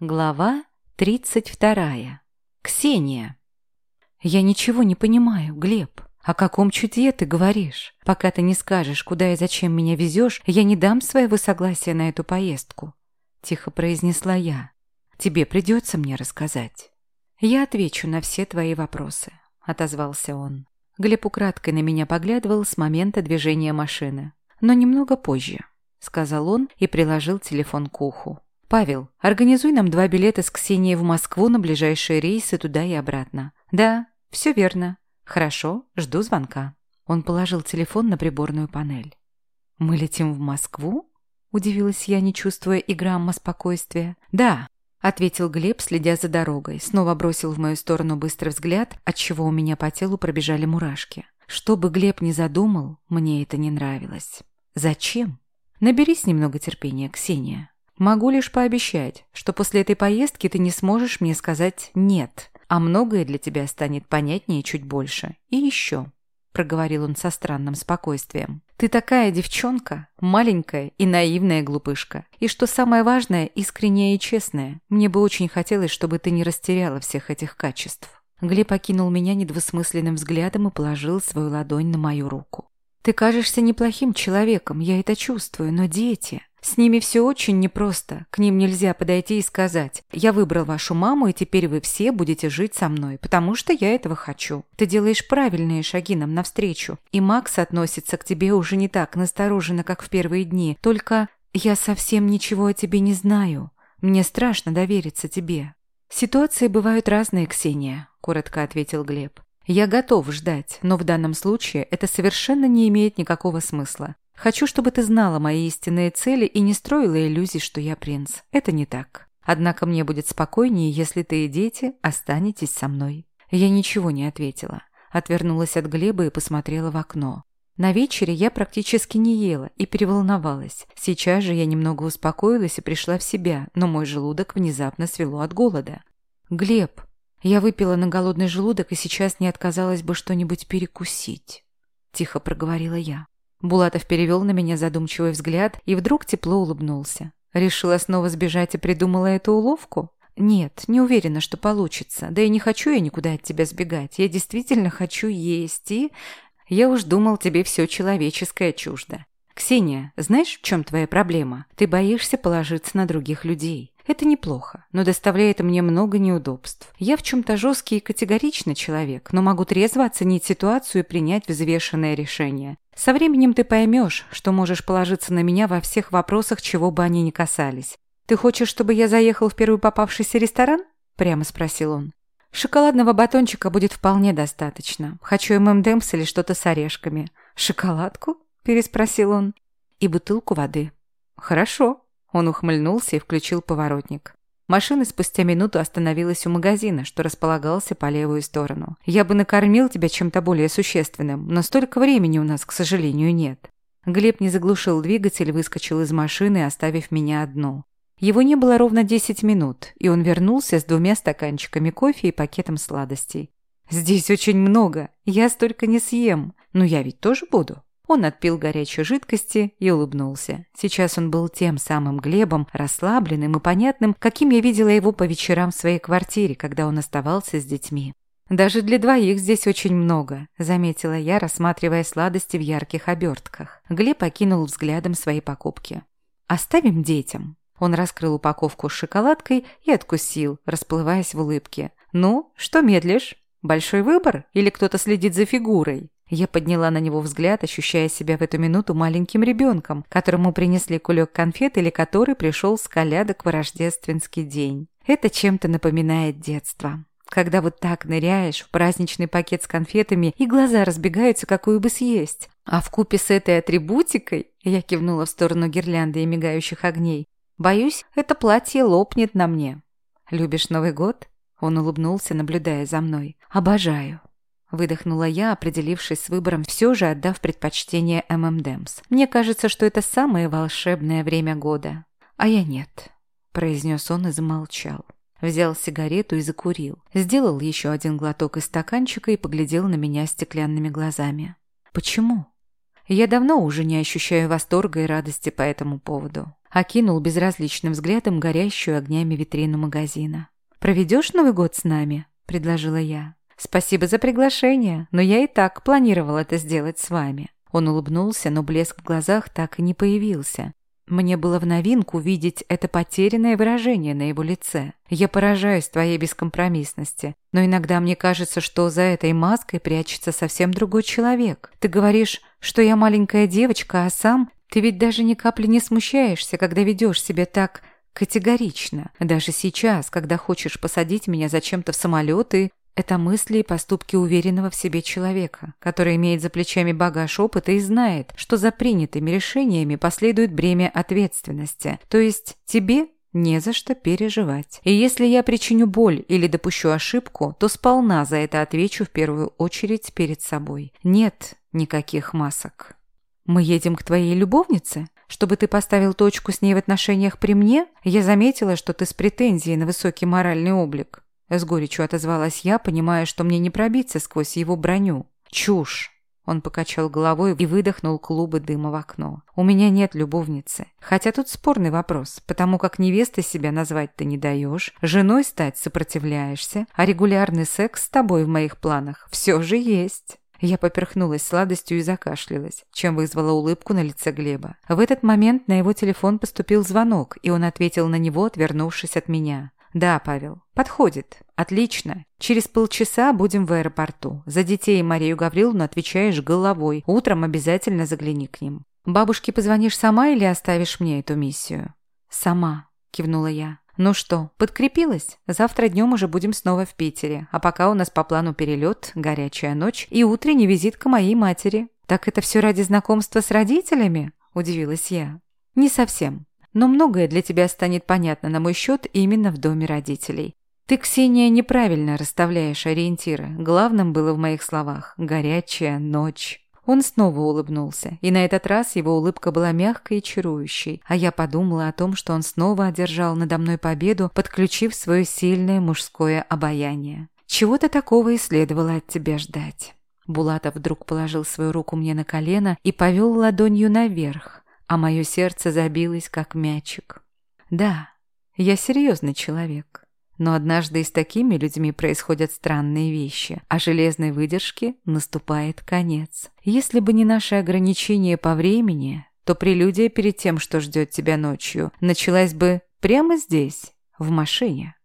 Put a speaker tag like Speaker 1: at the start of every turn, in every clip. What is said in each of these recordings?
Speaker 1: Глава 32. Ксения. «Я ничего не понимаю, Глеб. О каком чуде ты говоришь? Пока ты не скажешь, куда и зачем меня везешь, я не дам своего согласия на эту поездку», – тихо произнесла я. «Тебе придется мне рассказать». «Я отвечу на все твои вопросы», – отозвался он. Глеб украдкой на меня поглядывал с момента движения машины. «Но немного позже», – сказал он и приложил телефон к уху. «Павел, организуй нам два билета с Ксенией в Москву на ближайшие рейсы туда и обратно». «Да, все верно. Хорошо, жду звонка». Он положил телефон на приборную панель. «Мы летим в Москву?» – удивилась я, не чувствуя и грамма спокойствия. «Да», – ответил Глеб, следя за дорогой. Снова бросил в мою сторону быстрый взгляд, отчего у меня по телу пробежали мурашки. Что бы Глеб ни задумал, мне это не нравилось. «Зачем?» «Наберись немного терпения, Ксения». Могу лишь пообещать, что после этой поездки ты не сможешь мне сказать «нет», а многое для тебя станет понятнее чуть больше. И еще, — проговорил он со странным спокойствием, — ты такая девчонка, маленькая и наивная глупышка. И что самое важное, искренняя и честная. Мне бы очень хотелось, чтобы ты не растеряла всех этих качеств. Глеб окинул меня недвусмысленным взглядом и положил свою ладонь на мою руку. «Ты кажешься неплохим человеком, я это чувствую, но дети...» С ними все очень непросто. К ним нельзя подойти и сказать «Я выбрал вашу маму, и теперь вы все будете жить со мной, потому что я этого хочу». Ты делаешь правильные шаги нам навстречу. И Макс относится к тебе уже не так настороженно, как в первые дни. Только я совсем ничего о тебе не знаю. Мне страшно довериться тебе». «Ситуации бывают разные, Ксения», – коротко ответил Глеб. «Я готов ждать, но в данном случае это совершенно не имеет никакого смысла. Хочу, чтобы ты знала мои истинные цели и не строила иллюзий, что я принц. Это не так. Однако мне будет спокойнее, если ты и дети останетесь со мной». Я ничего не ответила. Отвернулась от Глеба и посмотрела в окно. На вечере я практически не ела и переволновалась. Сейчас же я немного успокоилась и пришла в себя, но мой желудок внезапно свело от голода. «Глеб, я выпила на голодный желудок и сейчас не отказалась бы что-нибудь перекусить», – тихо проговорила я. Булатов перевел на меня задумчивый взгляд и вдруг тепло улыбнулся. Решила снова сбежать и придумала эту уловку? Нет, не уверена, что получится. Да и не хочу я никуда от тебя сбегать. Я действительно хочу есть и... Я уж думал, тебе все человеческое чуждо. Ксения, знаешь, в чем твоя проблема? Ты боишься положиться на других людей. Это неплохо, но доставляет мне много неудобств. Я в чем-то жесткий и категоричный человек, но могу трезво оценить ситуацию и принять взвешенное решение. Со временем ты поймешь, что можешь положиться на меня во всех вопросах, чего бы они ни касались. «Ты хочешь, чтобы я заехал в первый попавшийся ресторан?» – прямо спросил он. «Шоколадного батончика будет вполне достаточно. Хочу ММДМС или что-то с орешками». «Шоколадку?» – переспросил он. «И бутылку воды». «Хорошо», он ухмыльнулся и включил поворотник. Машина спустя минуту остановилась у магазина, что располагался по левую сторону. «Я бы накормил тебя чем-то более существенным, но столько времени у нас, к сожалению, нет». Глеб не заглушил двигатель, выскочил из машины, оставив меня одну. Его не было ровно 10 минут, и он вернулся с двумя стаканчиками кофе и пакетом сладостей. «Здесь очень много, я столько не съем, но я ведь тоже буду». Он отпил горячей жидкости и улыбнулся. Сейчас он был тем самым Глебом, расслабленным и понятным, каким я видела его по вечерам в своей квартире, когда он оставался с детьми. «Даже для двоих здесь очень много», – заметила я, рассматривая сладости в ярких обертках. Глеб окинул взглядом свои покупки. «Оставим детям». Он раскрыл упаковку с шоколадкой и откусил, расплываясь в улыбке. «Ну, что медлишь? Большой выбор? Или кто-то следит за фигурой?» Я подняла на него взгляд, ощущая себя в эту минуту маленьким ребенком, которому принесли кулек конфет или который пришел с колядок в рождественский день. Это чем-то напоминает детство. Когда вот так ныряешь в праздничный пакет с конфетами, и глаза разбегаются, какую бы съесть. А в купе с этой атрибутикой, я кивнула в сторону гирлянды и мигающих огней, боюсь, это платье лопнет на мне. Любишь Новый год? Он улыбнулся, наблюдая за мной. Обожаю. Выдохнула я, определившись с выбором, все же отдав предпочтение ММДэмс. Мне кажется, что это самое волшебное время года. А я нет, произнес он и замолчал. Взял сигарету и закурил. Сделал еще один глоток из стаканчика и поглядел на меня стеклянными глазами. Почему? Я давно уже не ощущаю восторга и радости по этому поводу. Окинул безразличным взглядом горящую огнями витрину магазина. «Проведешь Новый год с нами?» – предложила я. «Спасибо за приглашение, но я и так планировал это сделать с вами». Он улыбнулся, но блеск в глазах так и не появился. Мне было в новинку видеть это потерянное выражение на его лице. Я поражаюсь твоей бескомпромиссности, но иногда мне кажется, что за этой маской прячется совсем другой человек. Ты говоришь, что я маленькая девочка, а сам ты ведь даже ни капли не смущаешься, когда ведешь себя так категорично. Даже сейчас, когда хочешь посадить меня зачем-то в самолет и это мысли и поступки уверенного в себе человека, который имеет за плечами багаж опыта и знает, что за принятыми решениями последует бремя ответственности. То есть тебе не за что переживать. И если я причиню боль или допущу ошибку, то сполна за это отвечу в первую очередь перед собой. Нет никаких масок. Мы едем к твоей любовнице? Чтобы ты поставил точку с ней в отношениях при мне? Я заметила, что ты с претензией на высокий моральный облик. С горечью отозвалась я, понимая, что мне не пробиться сквозь его броню. «Чушь!» Он покачал головой и выдохнул клубы дыма в окно. «У меня нет любовницы. Хотя тут спорный вопрос, потому как невестой себя назвать ты не даешь, женой стать сопротивляешься, а регулярный секс с тобой в моих планах все же есть». Я поперхнулась сладостью и закашлялась, чем вызвала улыбку на лице Глеба. В этот момент на его телефон поступил звонок, и он ответил на него, отвернувшись от меня. «Да, Павел, подходит. Отлично. Через полчаса будем в аэропорту. За детей и Марию Гавриловну отвечаешь головой. Утром обязательно загляни к ним. Бабушке позвонишь сама или оставишь мне эту миссию?» «Сама», – кивнула я. «Ну что, подкрепилась? Завтра днем уже будем снова в Питере. А пока у нас по плану перелет, горячая ночь и утренний визит к моей матери». «Так это все ради знакомства с родителями?» – удивилась я. «Не совсем. Но многое для тебя станет понятно на мой счет именно в доме родителей. Ты, Ксения, неправильно расставляешь ориентиры. Главным было в моих словах «горячая ночь». Он снова улыбнулся, и на этот раз его улыбка была мягкой и чарующей, а я подумала о том, что он снова одержал надо мной победу, подключив свое сильное мужское обаяние. Чего-то такого и следовало от тебя ждать. Булатов вдруг положил свою руку мне на колено и повел ладонью наверх, а мое сердце забилось, как мячик. Да, я серьезный человек. Но однажды и с такими людьми происходят странные вещи, а железной выдержке наступает конец. Если бы не наши ограничения по времени, то прелюдия перед тем, что ждет тебя ночью, началась бы прямо здесь, в машине.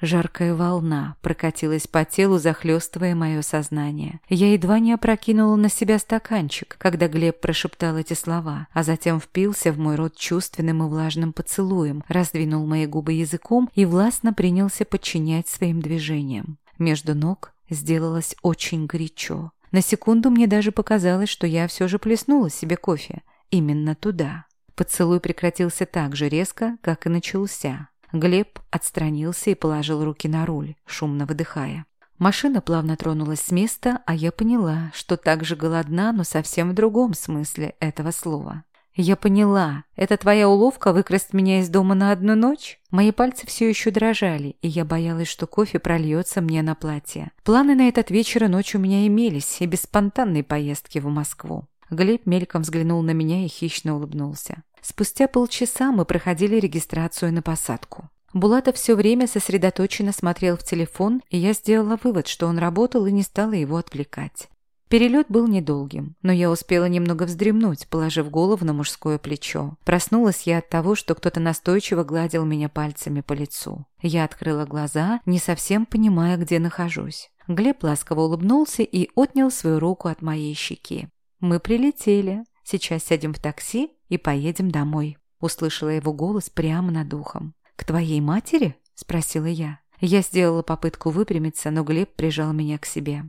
Speaker 1: Жаркая волна прокатилась по телу, захлестывая мое сознание. Я едва не опрокинула на себя стаканчик, когда Глеб прошептал эти слова, а затем впился в мой рот чувственным и влажным поцелуем, раздвинул мои губы языком и властно принялся подчинять своим движениям. Между ног сделалось очень горячо. На секунду мне даже показалось, что я все же плеснула себе кофе. Именно туда. Поцелуй прекратился так же резко, как и начался. Глеб отстранился и положил руки на руль, шумно выдыхая. Машина плавно тронулась с места, а я поняла, что так же голодна, но совсем в другом смысле этого слова. «Я поняла. Это твоя уловка выкрасть меня из дома на одну ночь?» Мои пальцы все еще дрожали, и я боялась, что кофе прольется мне на платье. Планы на этот вечер и ночь у меня имелись, и без спонтанной поездки в Москву. Глеб мельком взглянул на меня и хищно улыбнулся. Спустя полчаса мы проходили регистрацию на посадку. Булатов все время сосредоточенно смотрел в телефон, и я сделала вывод, что он работал и не стала его отвлекать. Перелет был недолгим, но я успела немного вздремнуть, положив голову на мужское плечо. Проснулась я от того, что кто-то настойчиво гладил меня пальцами по лицу. Я открыла глаза, не совсем понимая, где нахожусь. Глеб ласково улыбнулся и отнял свою руку от моей щеки. «Мы прилетели. Сейчас сядем в такси и поедем домой», — услышала его голос прямо над ухом. «К твоей матери?» — спросила я. Я сделала попытку выпрямиться, но Глеб прижал меня к себе.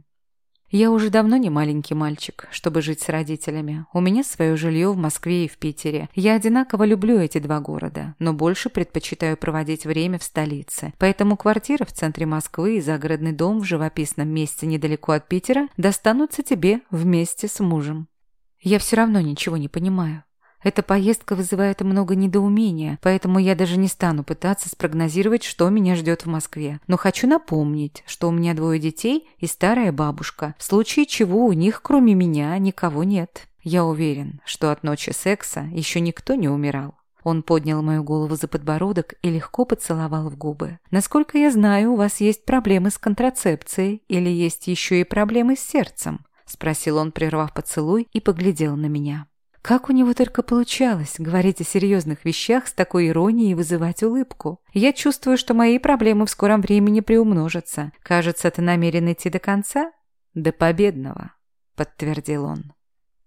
Speaker 1: «Я уже давно не маленький мальчик, чтобы жить с родителями. У меня свое жилье в Москве и в Питере. Я одинаково люблю эти два города, но больше предпочитаю проводить время в столице. Поэтому квартира в центре Москвы и загородный дом в живописном месте недалеко от Питера достанутся тебе вместе с мужем». «Я все равно ничего не понимаю. Эта поездка вызывает много недоумения, поэтому я даже не стану пытаться спрогнозировать, что меня ждет в Москве. Но хочу напомнить, что у меня двое детей и старая бабушка, в случае чего у них, кроме меня, никого нет. Я уверен, что от ночи секса еще никто не умирал. Он поднял мою голову за подбородок и легко поцеловал в губы. «Насколько я знаю, у вас есть проблемы с контрацепцией или есть еще и проблемы с сердцем?» – спросил он, прервав поцелуй, и поглядел на меня. Как у него только получалось говорить о серьезных вещах с такой иронией и вызывать улыбку. Я чувствую, что мои проблемы в скором времени приумножатся. Кажется, ты намерен идти до конца? До победного, подтвердил он.